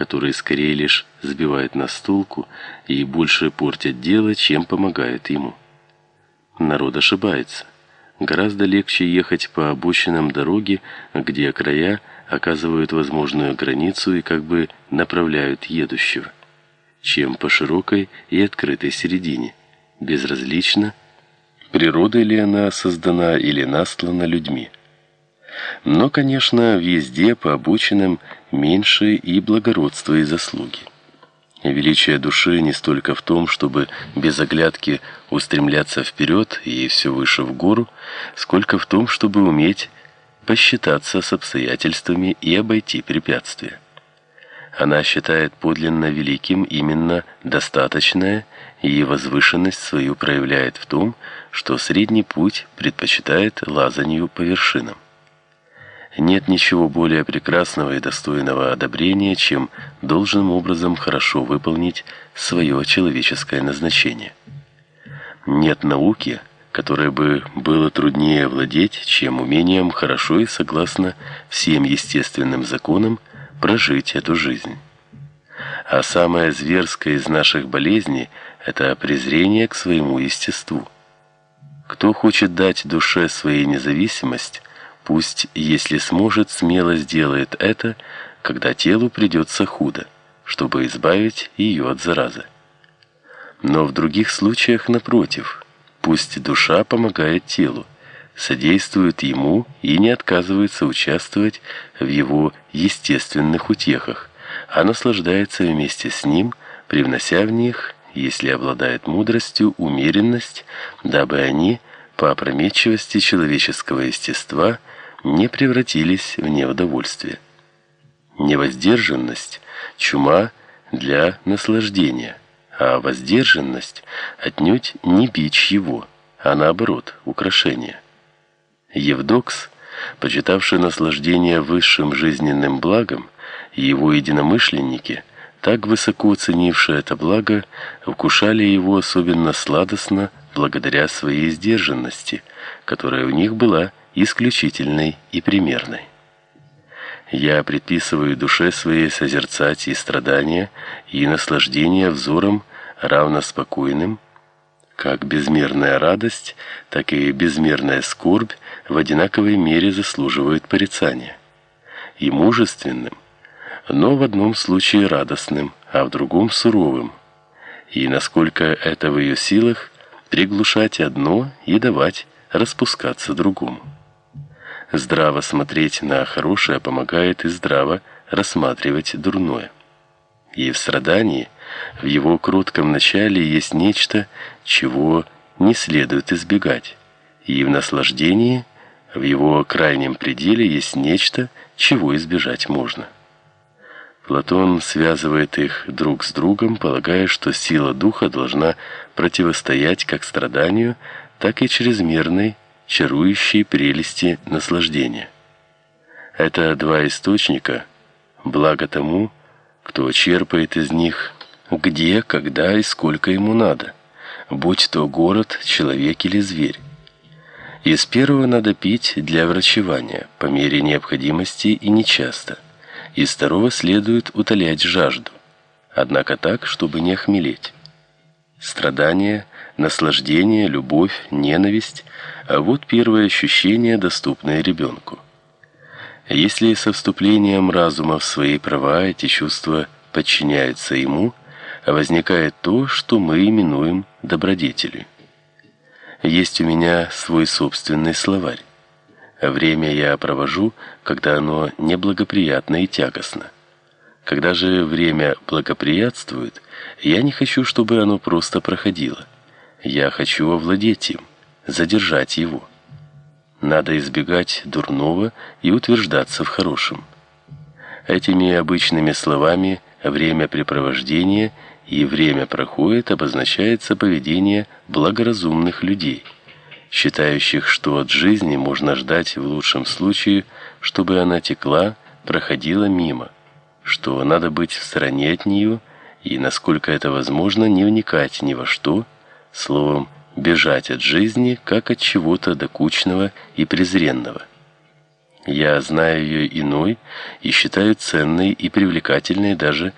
которые скорее лишь сбивают нас с толку и больше портят дело, чем помогают ему. Народ ошибается. Гораздо легче ехать по обочинам дороги, где края оказывают возможную границу и как бы направляют едущего, чем по широкой и открытой середине, безразлично, природой ли она создана или настлана людьми. Но, конечно, везде по обочинам меньше и благородства и заслуги. Величие души не столько в том, чтобы без оглядки устремляться вперед и все выше в гору, сколько в том, чтобы уметь посчитаться с обстоятельствами и обойти препятствия. Она считает подлинно великим именно достаточное, и возвышенность свою проявляет в том, что средний путь предпочитает лазанию по вершинам. Нет ничего более прекрасного и достойного одобрения, чем должным образом хорошо выполнить свое человеческое назначение. Нет науки, которой бы было труднее владеть, чем умением хорошо и согласно всем естественным законам прожить эту жизнь. А самое зверское из наших болезней это презрение к своему естеству. Кто хочет дать душе своей независимость, Пусть, если сможет, смело сделает это, когда телу придется худо, чтобы избавить ее от заразы. Но в других случаях напротив, пусть душа помогает телу, содействует ему и не отказывается участвовать в его естественных утехах, а наслаждается вместе с ним, привнося в них, если обладает мудростью, умеренность, дабы они по опрометчивости человеческого естества не превратились в неудовольствие. Невоздержанность чума для наслаждения, а воздержанность отнюдь не бич его, а наоборот украшение. Евдокс, почитавший наслаждение высшим жизненным благом, и его единомышленники, так высоко ценившие это благо, вкушали его особенно сладостно благодаря своей сдержанности, которая у них была исключительной и примерной. Я предписываю душе своей созерцать и страдания, и наслаждение взором равно спокойным, как безмерная радость, так и безмерная скорбь в одинаковой мере заслуживают порицания. И мужественным, но в одном случае радостным, а в другом суровым. И насколько это в ее силах, приглушать одно и давать распускаться другому. Здраво смотреть на хорошее помогает и здраво рассматривать дурное. И в страдании, в его кротком начале есть нечто, чего не следует избегать. И в наслаждении, в его крайнем пределе есть нечто, чего избежать можно. Платон связывает их друг с другом, полагая, что сила духа должна противостоять как страданию, так и чрезмерной чарующие прелести наслаждения. Это два источника, благо тому, кто черпает из них где, когда и сколько ему надо, будь то город, человек или зверь. Из первого надо пить для врачевания, по мере необходимости и нечасто. Из второго следует утолять жажду, однако так, чтобы не охмелеть. Страдание, наслаждение, любовь, ненависть а вот первые ощущения, доступные ребенку. Если со вступлением разума в свои права эти чувства подчиняются ему, возникает то, что мы именуем добродетелью. Есть у меня свой собственный словарь. Время я провожу, когда оно неблагоприятно и тягостно. Когда же время благоприятствует, я не хочу, чтобы оно просто проходило. Я хочу овладеть им задержать его. Надо избегать дурного и утверждаться в хорошем. Этими обычными словами времяпрепровождение и время проходит обозначается поведение благоразумных людей, считающих, что от жизни можно ждать в лучшем случае, чтобы она текла, проходила мимо, что надо быть в стороне от нее и, насколько это возможно, не вникать ни во что, словом, бежать от жизни, как от чего-то докучного и презренного. Я знаю ее иной и считаю ценной и привлекательной даже